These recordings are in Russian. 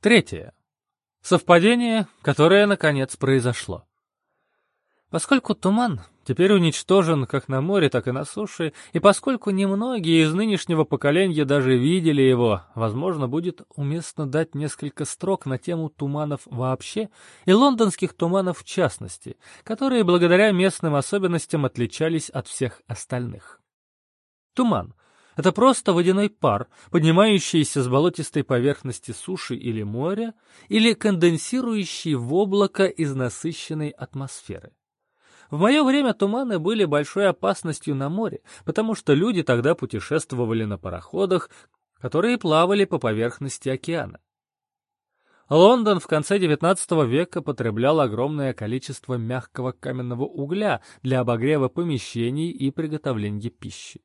Третье. Совпадение, которое, наконец, произошло. Поскольку туман теперь уничтожен как на море, так и на суше, и поскольку немногие из нынешнего поколения даже видели его, возможно, будет уместно дать несколько строк на тему туманов вообще и лондонских туманов в частности, которые благодаря местным особенностям отличались от всех остальных. Туман — это просто водяной пар, поднимающийся с болотистой поверхности суши или моря, или конденсирующий в облако из насыщенной атмосферы. В мое время туманы были большой опасностью на море, потому что люди тогда путешествовали на пароходах, которые плавали по поверхности океана. Лондон в конце XIX века потреблял огромное количество мягкого каменного угля для обогрева помещений и приготовления пищи.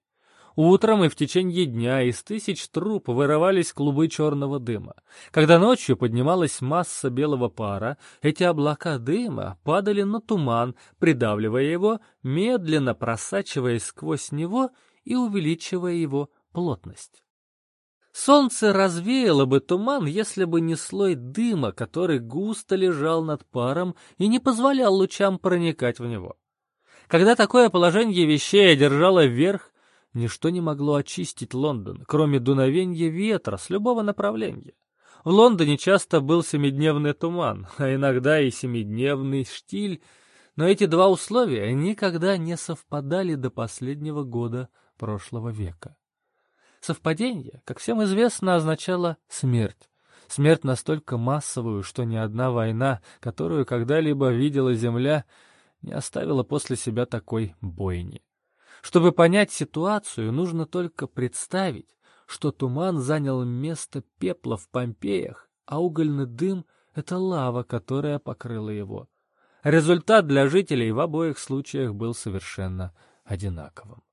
Утром и в течение дня из тысяч труб вырывались клубы черного дыма. Когда ночью поднималась масса белого пара, эти облака дыма падали на туман, придавливая его, медленно просачиваясь сквозь него и увеличивая его плотность. Солнце развеяло бы туман, если бы не слой дыма, который густо лежал над паром и не позволял лучам проникать в него. Когда такое положение вещей одержало верх, Ничто не могло очистить Лондон, кроме дуновенья ветра с любого направления. В Лондоне часто был семидневный туман, а иногда и семидневный штиль, но эти два условия никогда не совпадали до последнего года прошлого века. Совпадение, как всем известно, означало смерть. Смерть настолько массовую, что ни одна война, которую когда-либо видела Земля, не оставила после себя такой бойни. Чтобы понять ситуацию, нужно только представить, что туман занял место пепла в Помпеях, а угольный дым — это лава, которая покрыла его. Результат для жителей в обоих случаях был совершенно одинаковым.